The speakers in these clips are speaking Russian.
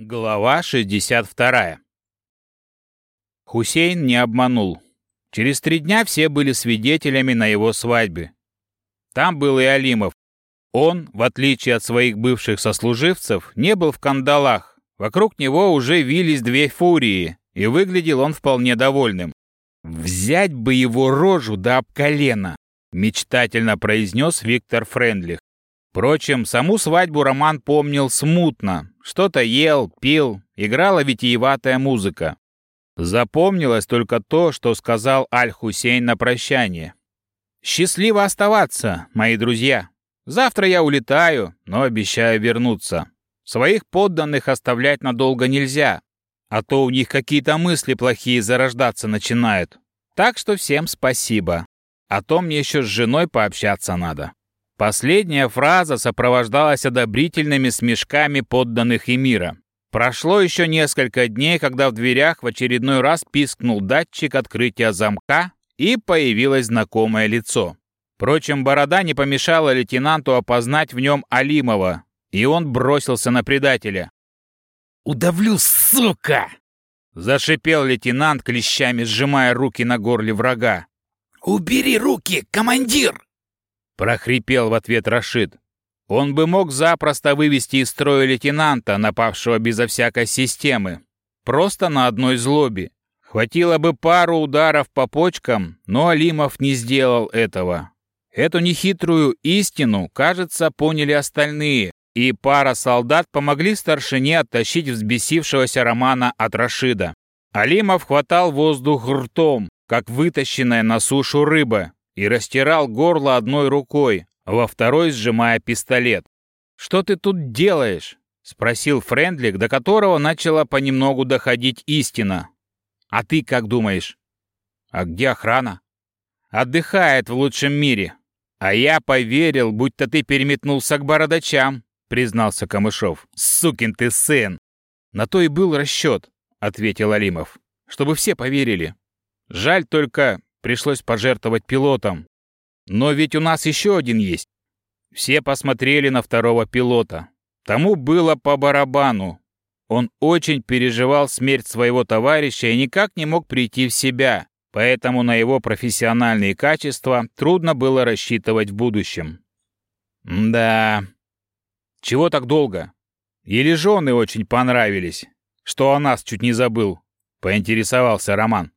Глава 62. Хусейн не обманул. Через три дня все были свидетелями на его свадьбе. Там был и Алимов. Он, в отличие от своих бывших сослуживцев, не был в кандалах. Вокруг него уже вились две фурии, и выглядел он вполне довольным. «Взять бы его рожу да об колено!» — мечтательно произнес Виктор Френдлих. Впрочем, саму свадьбу Роман помнил смутно. Что-то ел, пил, играла витиеватая музыка. Запомнилось только то, что сказал Аль-Хусейн на прощание. «Счастливо оставаться, мои друзья. Завтра я улетаю, но обещаю вернуться. Своих подданных оставлять надолго нельзя, а то у них какие-то мысли плохие зарождаться начинают. Так что всем спасибо. А то мне еще с женой пообщаться надо». Последняя фраза сопровождалась одобрительными смешками подданных Эмира. Прошло еще несколько дней, когда в дверях в очередной раз пискнул датчик открытия замка, и появилось знакомое лицо. Впрочем, борода не помешала лейтенанту опознать в нем Алимова, и он бросился на предателя. «Удавлю, сука!» Зашипел лейтенант, клещами сжимая руки на горле врага. «Убери руки, командир!» Прохрипел в ответ Рашид. Он бы мог запросто вывести из строя лейтенанта, напавшего безо всякой системы. Просто на одной злобе. Хватило бы пару ударов по почкам, но Алимов не сделал этого. Эту нехитрую истину, кажется, поняли остальные, и пара солдат помогли старшине оттащить взбесившегося Романа от Рашида. Алимов хватал воздух ртом, как вытащенная на сушу рыба, и растирал горло одной рукой, во второй сжимая пистолет. «Что ты тут делаешь?» — спросил Френдлик, до которого начала понемногу доходить истина. «А ты как думаешь?» «А где охрана?» «Отдыхает в лучшем мире. А я поверил, будто ты переметнулся к бородачам», — признался Камышов. «Сукин ты сын!» «На то и был расчет», — ответил Алимов. «Чтобы все поверили. Жаль только, пришлось пожертвовать пилотом. Но ведь у нас еще один есть. Все посмотрели на второго пилота. Тому было по барабану. Он очень переживал смерть своего товарища и никак не мог прийти в себя, поэтому на его профессиональные качества трудно было рассчитывать в будущем. Да. Чего так долго? Или жены очень понравились, что о нас чуть не забыл, поинтересовался Роман.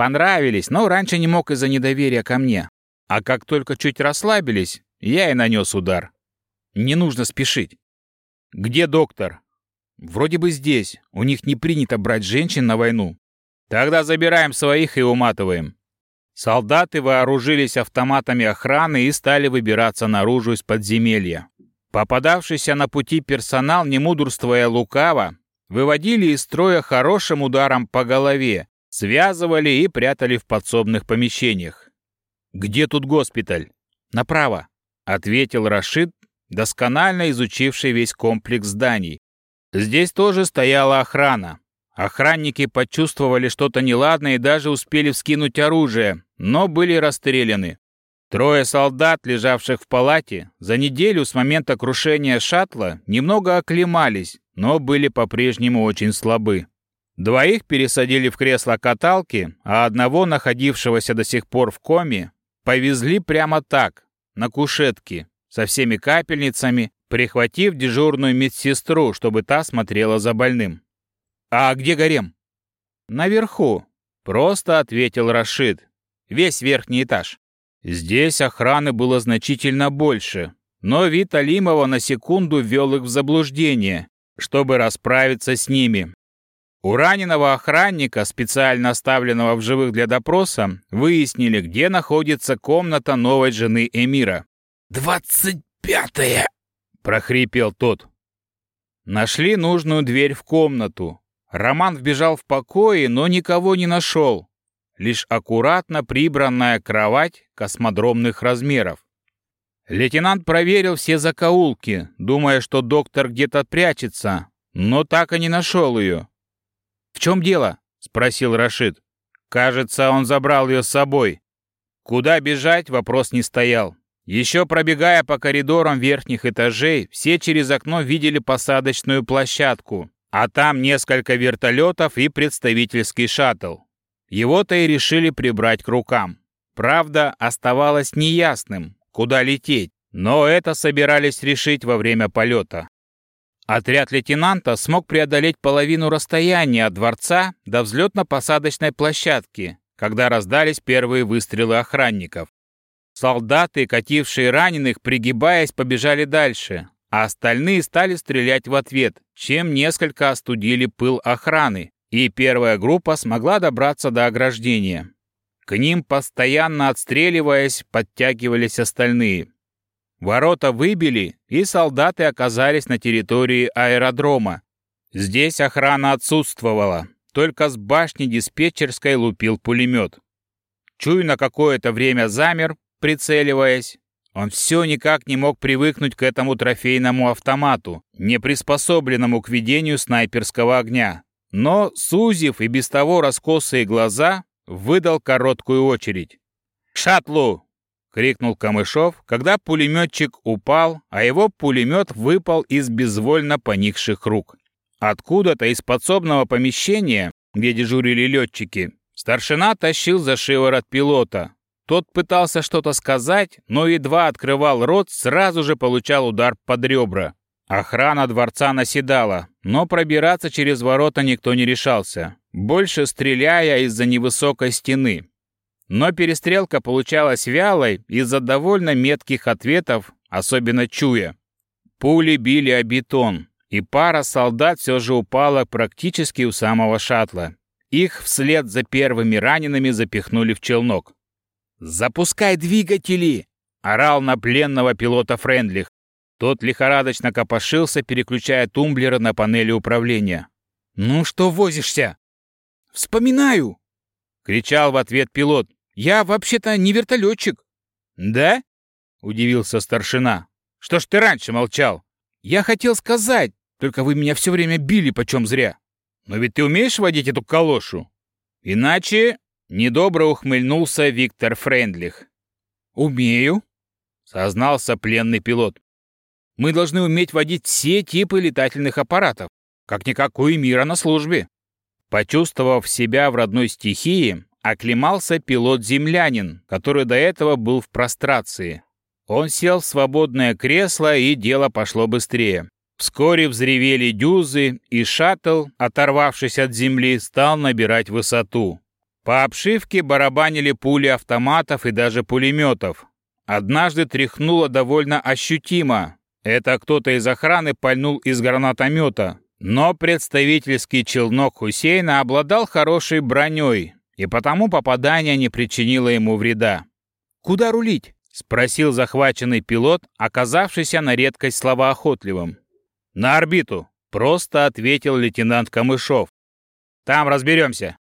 Понравились, но раньше не мог из-за недоверия ко мне. А как только чуть расслабились, я и нанес удар. Не нужно спешить. Где доктор? Вроде бы здесь. У них не принято брать женщин на войну. Тогда забираем своих и уматываем. Солдаты вооружились автоматами охраны и стали выбираться наружу из подземелья. Попадавшийся на пути персонал, не мудрствуя лукаво, выводили из строя хорошим ударом по голове, Связывали и прятали в подсобных помещениях. «Где тут госпиталь?» «Направо», — ответил Рашид, досконально изучивший весь комплекс зданий. Здесь тоже стояла охрана. Охранники почувствовали что-то неладное и даже успели вскинуть оружие, но были расстреляны. Трое солдат, лежавших в палате, за неделю с момента крушения шаттла немного оклемались, но были по-прежнему очень слабы. Двоих пересадили в кресло-каталки, а одного, находившегося до сих пор в коме, повезли прямо так, на кушетке, со всеми капельницами, прихватив дежурную медсестру, чтобы та смотрела за больным. «А где Гарем?» «Наверху», — просто ответил Рашид. «Весь верхний этаж». Здесь охраны было значительно больше, но вид Алимова на секунду ввел их в заблуждение, чтобы расправиться с ними, у раненого охранника, специально оставленного в живых для допроса, выяснили, где находится комната новой жены Эмира. «Двадцать пятая!» — прохрипел тот. Нашли нужную дверь в комнату. Роман вбежал в покое, но никого не нашел. Лишь аккуратно прибранная кровать космодромных размеров. Лейтенант проверил все закоулки, думая, что доктор где-то прячется, но так и не нашел ее. «В чем дело?» — спросил Рашид. «Кажется, он забрал ее с собой». Куда бежать, вопрос не стоял. Еще пробегая по коридорам верхних этажей, все через окно видели посадочную площадку, а там несколько вертолетов и представительский шаттл. Его-то и решили прибрать к рукам. Правда, оставалось неясным, куда лететь, но это собирались решить во время полета. Отряд лейтенанта смог преодолеть половину расстояния от дворца до взлетно-посадочной площадки, когда раздались первые выстрелы охранников. Солдаты, катившие раненых, пригибаясь, побежали дальше, а остальные стали стрелять в ответ, чем несколько остудили пыл охраны, и первая группа смогла добраться до ограждения. К ним, постоянно отстреливаясь, подтягивались остальные. Ворота выбили, и солдаты оказались на территории аэродрома. Здесь охрана отсутствовала, только с башни диспетчерской лупил пулемет. Чуй на какое-то время замер, прицеливаясь. Он все никак не мог привыкнуть к этому трофейному автомату, не приспособленному к ведению снайперского огня. Но, сузив и без того раскосые глаза, выдал короткую очередь. «Шатлу!» — крикнул Камышов, когда пулеметчик упал, а его пулемет выпал из безвольно поникших рук. Откуда-то из подсобного помещения, где дежурили летчики, старшина тащил за шиворот пилота. Тот пытался что-то сказать, но едва открывал рот, сразу же получал удар под ребра. Охрана дворца наседала, но пробираться через ворота никто не решался, больше стреляя из-за невысокой стены. Но перестрелка получалась вялой из-за довольно метких ответов, особенно чуя. Пули били о бетон, и пара солдат все же упала практически у самого шаттла. Их вслед за первыми ранеными запихнули в челнок. «Запускай двигатели!» — орал на пленного пилота Френдлих. Тот лихорадочно копошился, переключая тумблеры на панели управления. «Ну что возишься?» «Вспоминаю!» — кричал в ответ пилот. Я вообще-то не вертолетчик». «Да?» — удивился старшина. «Что ж ты раньше молчал?» «Я хотел сказать, только вы меня все время били почем зря. Но ведь ты умеешь водить эту калошу?» «Иначе...» — недобро ухмыльнулся Виктор Френдлих. «Умею», — сознался пленный пилот. «Мы должны уметь водить все типы летательных аппаратов, как-никак у мира на службе». Почувствовав себя в родной стихии, оклемался пилот-землянин, который до этого был в прострации. Он сел в свободное кресло, и дело пошло быстрее. Вскоре взревели дюзы, и шаттл, оторвавшись от земли, стал набирать высоту. По обшивке барабанили пули автоматов и даже пулеметов. Однажды тряхнуло довольно ощутимо. Это кто-то из охраны пальнул из гранатомета. Но представительский челнок Хусейна обладал хорошей броней, и потому попадание не причинило ему вреда. «Куда рулить?» — спросил захваченный пилот, оказавшийся на редкость словоохотливым. «На орбиту», — просто ответил лейтенант Камышов. «Там разберемся».